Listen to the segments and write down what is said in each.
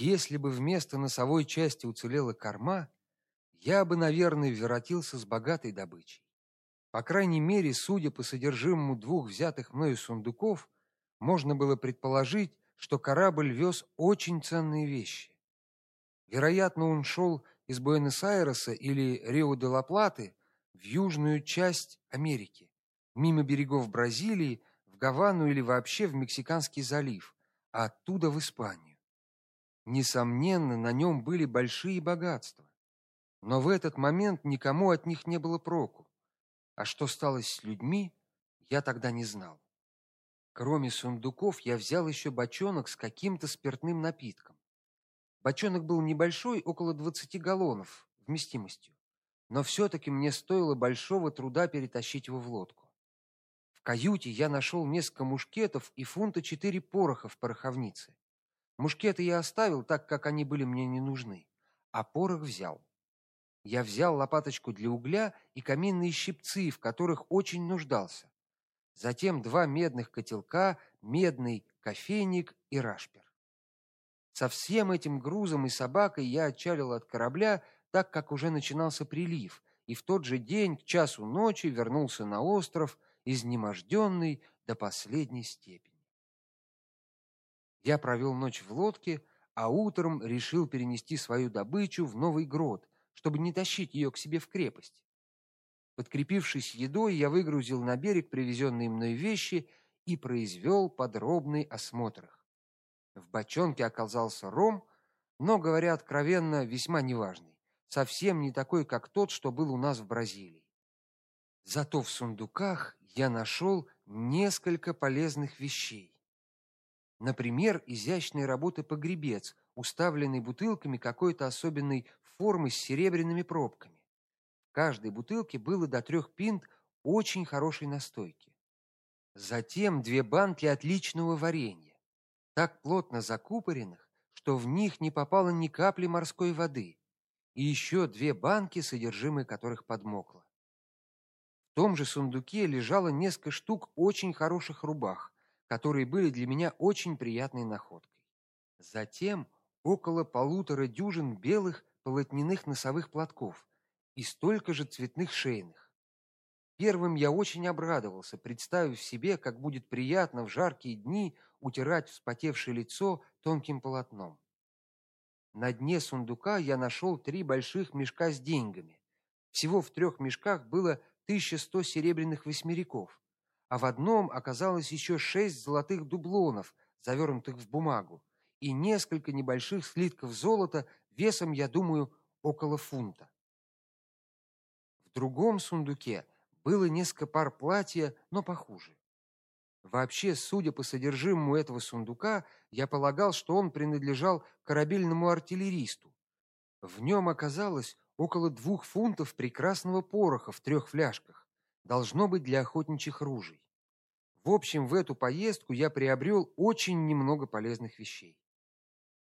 Если бы вместо носовой части уцелела корма, я бы, наверное, воротился с богатой добычей. По крайней мере, судя по содержимому двух взятых мною сундуков, можно было предположить, что корабль вез очень ценные вещи. Вероятно, он шел из Буэнос-Айреса или Рио-де-ла-Платы в южную часть Америки, мимо берегов Бразилии, в Гавану или вообще в Мексиканский залив, а оттуда в Испанию. Несомненно, на нем были большие богатства. Но в этот момент никому от них не было проку. А что стало с людьми, я тогда не знал. Кроме сундуков, я взял еще бочонок с каким-то спиртным напитком. Бочонок был небольшой, около 20 галлонов вместимостью, но все таки мне стоило большого труда перетащить его в лодку. В каюте я нашел несколько мушкетов и фунта четыре пороха в пороховнице. Мушкеты я оставил, так как они были мне не нужны, а порох взял. Я взял лопаточку для угля и каминные щипцы, в которых очень нуждался. Затем два медных котелка, медный кофейник и рашпер. Со всем этим грузом и собакой я отчалил от корабля, так как уже начинался прилив, и в тот же день к часу ночи вернулся на остров, изнеможденный до последней степени. Я провел ночь в лодке, а утром решил перенести свою добычу в Новый Грот, чтобы не тащить ее к себе в крепость. Подкрепившись едой, я выгрузил на берег привезенные мной вещи и произвел подробный осмотр их. В бочонке оказался ром, но, говоря откровенно, весьма неважный, совсем не такой, как тот, что был у нас в Бразилии. Зато в сундуках я нашел несколько полезных вещей. Например, изящной работы погребец, уставленный бутылками какой-то особенной формы с серебряными пробками. В каждой бутылке было до трех пинт очень хорошей настойки. Затем две банки отличного варенья, так плотно закупоренных, что в них не попало ни капли морской воды, и еще две банки, содержимое которых подмокло. В том же сундуке лежало несколько штук очень хороших рубах, которые были для меня очень приятной находкой. Затем около полутора дюжин белых полотняных носовых платков и столько же цветных шейных. Первым я очень обрадовался, представив себе, как будет приятно в жаркие дни утирать вспотевшее лицо тонким полотном. На дне сундука я нашел три больших мешка с деньгами. Всего в трех мешках было 1100 серебряных восьмериков, а в одном оказалось еще шесть золотых дублонов, завернутых в бумагу, и несколько небольших слитков золота весом, я думаю, около фунта. В другом сундуке было несколько пар платья, но похуже. Вообще, судя по содержимому этого сундука, я полагал, что он принадлежал корабельному артиллеристу. В нем оказалось около двух фунтов прекрасного пороха в трех фляжках, должно быть для охотничьих ружей. В общем, в эту поездку я приобрел очень немного полезных вещей.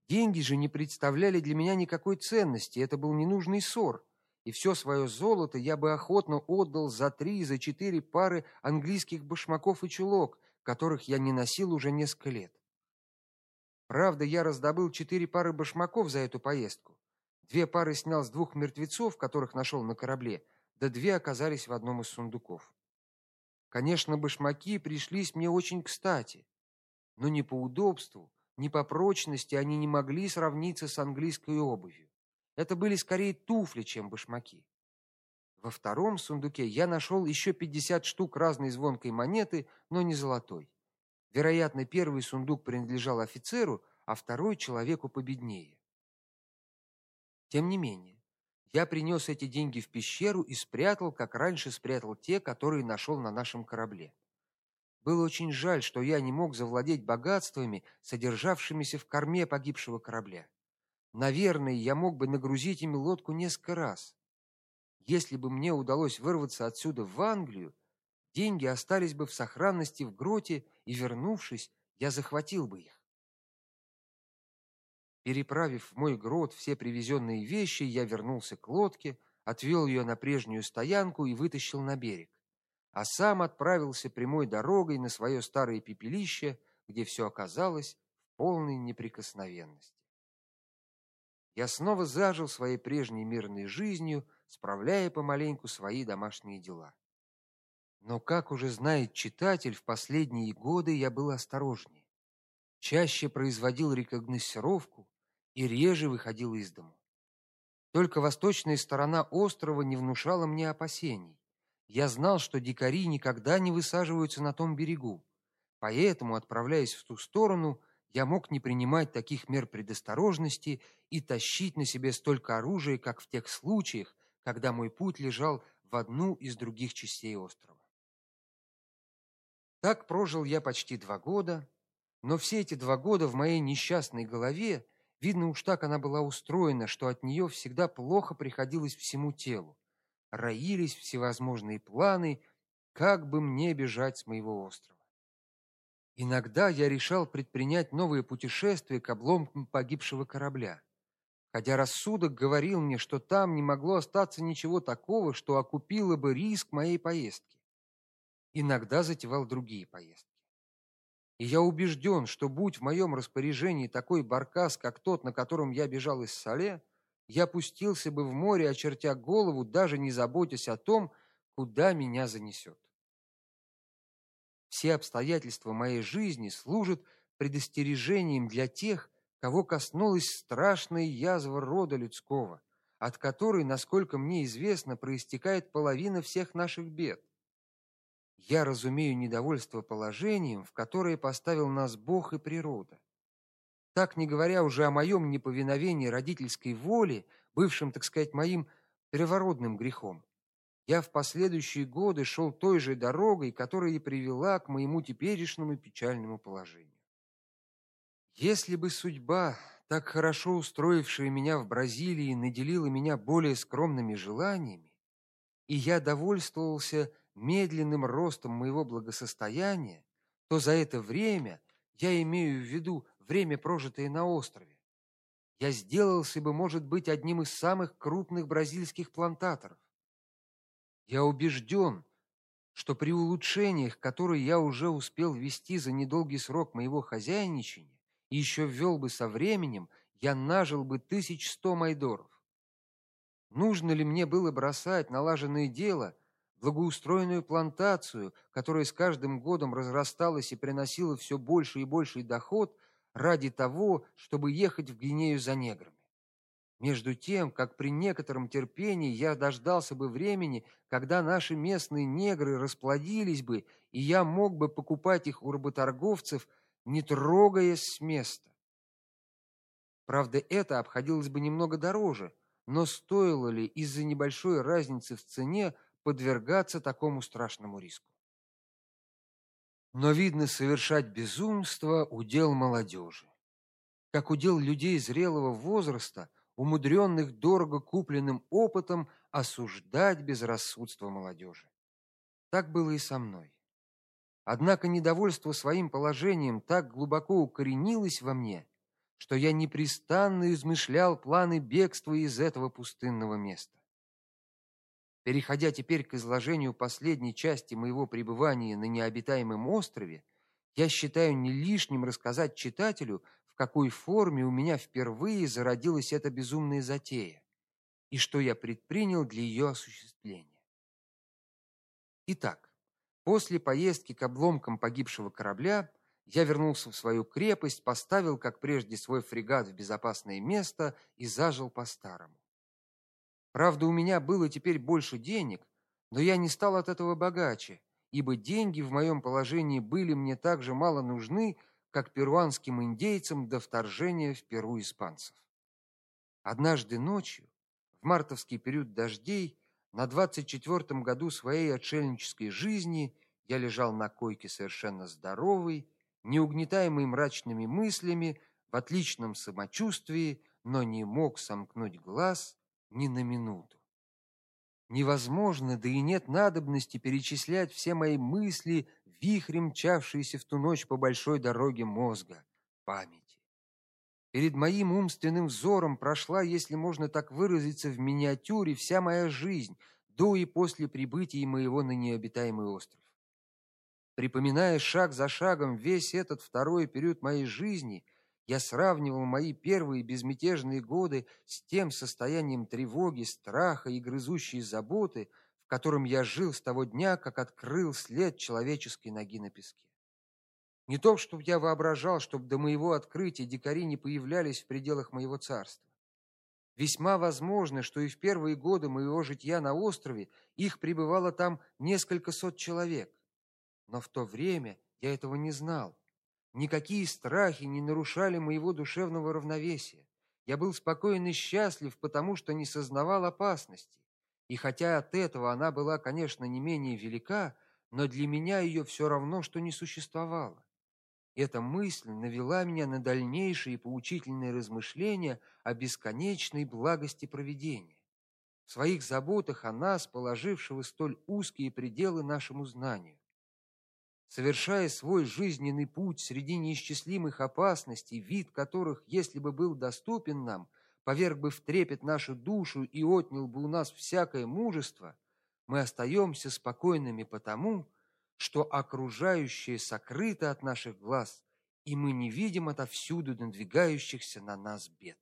Деньги же не представляли для меня никакой ценности, это был ненужный ссор, и все свое золото я бы охотно отдал за три, за четыре пары английских башмаков и чулок, которых я не носил уже несколько лет. Правда, я раздобыл четыре пары башмаков за эту поездку. Две пары снял с двух мертвецов, которых нашел на корабле, да две оказались в одном из сундуков. Конечно, башмаки пришлись мне очень кстати, но не по удобству, ни по прочности они не могли сравниться с английской обувью. Это были скорее туфли, чем башмаки. Во втором сундуке я нашел еще 50 штук разной звонкой монеты, но не золотой. Вероятно, первый сундук принадлежал офицеру, а второй человеку победнее. Тем не менее, я принес эти деньги в пещеру и спрятал, как раньше спрятал те, которые нашел на нашем корабле. Было очень жаль, что я не мог завладеть богатствами, содержавшимися в корме погибшего корабля. Наверное, я мог бы нагрузить ими лодку несколько раз. Если бы мне удалось вырваться отсюда в Англию, деньги остались бы в сохранности в гроте, и вернувшись, я захватил бы их. Переправив в мой грот все привезенные вещи, я вернулся к лодке, отвел ее на прежнюю стоянку и вытащил на берег а сам отправился прямой дорогой на свое старое пепелище, где все оказалось в полной неприкосновенности. я снова зажил своей прежней мирной жизнью, справляя помаленьку свои домашние дела. Но как уже знает читатель, в последние годы я был осторожнее. Чаще производил рекогносцировку и реже выходил из дому. Только восточная сторона острова не внушала мне опасений. Я знал, что дикари никогда не высаживаются на том берегу. Поэтому, отправляясь в ту сторону, я мог не принимать таких мер предосторожности и тащить на себе столько оружия, как в тех случаях, когда мой путь лежал в одну из других частей острова. Так прожил я почти два года, но все эти два года в моей несчастной голове, видно уж так она была устроена, что от нее всегда плохо приходилось всему телу. Роились всевозможные планы, как бы мне бежать с моего острова. Иногда я решал предпринять новые путешествия к обломкам погибшего корабля. Хотя рассудок говорил мне, что там не могло остаться ничего такого, что окупило бы риск моей поездки. Иногда затевал другие поездки. И я убежден, что будь в моем распоряжении такой баркас, как тот, на котором я бежал из Сале, я пустился бы в море, очертя голову, даже не заботясь о том, куда меня занесет. Все обстоятельства моей жизни служат предостережением для тех, кого коснулась страшная язва рода людского, от которой, насколько мне известно, проистекает половина всех наших бед. Я разумею недовольство положением, в которое поставил нас Бог и природа. Так не говоря уже о моем неповиновении родительской воле, бывшем, так сказать, моим первородным грехом. Я в последующие годы шел той же дорогой, которая и привела к моему теперешнему печальному положению. Если бы судьба, так хорошо устроившая меня в Бразилии, наделила меня более скромными желаниями, и я довольствовался медленным ростом моего благосостояния, то за это время, я имею в виду время, прожитое на острове, я сделался бы, может быть, одним из самых крупных бразильских плантаторов. Я убежден, что при улучшениях, которые я уже успел ввести за недолгий срок моего хозяйничания, и еще ввел бы со временем, я нажил бы тысяч сто майдоров. Нужно ли мне было бросать налаженное дело, благоустроенную плантацию, которая с каждым годом разрасталась и приносила все больше и больший доход ради того, чтобы ехать в Гвинею за неграми? Между тем, как при некотором терпении я дождался бы времени, когда наши местные негры расплодились бы, и я мог бы покупать их у работорговцев, не трогаясь с места. Правда, это обходилось бы немного дороже, но стоило ли из-за небольшой разницы в цене подвергаться такому страшному риску? Но видно, совершать безумство удел молодежи. Как удел людей зрелого возраста, умудренных дорого купленным опытом осуждать безрассудство молодежи. Так было и со мной. Однако недовольство своим положением так глубоко укоренилось во мне, что я непрестанно измышлял планы бегства из этого пустынного места. Переходя теперь к изложению последней части моего пребывания на необитаемом острове, я считаю не лишним рассказать читателю какой форме у меня впервые зародилась эта безумная затея и что я предпринял для ее осуществления. Итак, после поездки к обломкам погибшего корабля я вернулся в свою крепость, поставил, как прежде, свой фрегат в безопасное место и зажил по-старому. Правда, у меня было теперь больше денег, но я не стал от этого богаче, ибо деньги в моем положении были мне так же мало нужны, как перуанским индейцам до вторжения в Перу испанцев. Однажды ночью, в мартовский период дождей, на двадцать четвертом году своей отшельнической жизни я лежал на койке совершенно здоровый, не угнетаемый мрачными мыслями, в отличном самочувствии, но не мог сомкнуть глаз ни на минуту. Невозможно, да и нет надобности перечислять все мои мысли, вихрем мчавшиеся в ту ночь по большой дороге мозга, памяти. Перед моим умственным взором прошла, если можно так выразиться, в миниатюре вся моя жизнь до и после прибытия моего на необитаемый остров. Припоминая шаг за шагом весь этот второй период моей жизни, Я сравнивал мои первые безмятежные годы с тем состоянием тревоги, страха и грызущей заботы, в котором я жил с того дня, как открыл след человеческой ноги на песке. Не то, чтобы я воображал, чтобы до моего открытия дикари не появлялись в пределах моего царства. Весьма возможно, что и в первые годы моего житья на острове их пребывало там несколько сот человек. Но в то время я этого не знал. Никакие страхи не нарушали моего душевного равновесия. Я был спокоен и счастлив, потому что не сознавал опасности. И хотя от этого она была, конечно, не менее велика, но для меня ее все равно что не существовало. Эта мысль навела меня на дальнейшие поучительные размышления о бесконечной благости провидения. В своих заботах о нас, положившего столь узкие пределы нашему знанию. Совершая свой жизненный путь среди неисчислимых опасностей, вид которых, если бы был доступен нам, поверг бы в трепет нашу душу и отнял бы у нас всякое мужество, мы остаемся спокойными потому, что окружающее сокрыто от наших глаз, и мы не видим отовсюду надвигающихся на нас бед.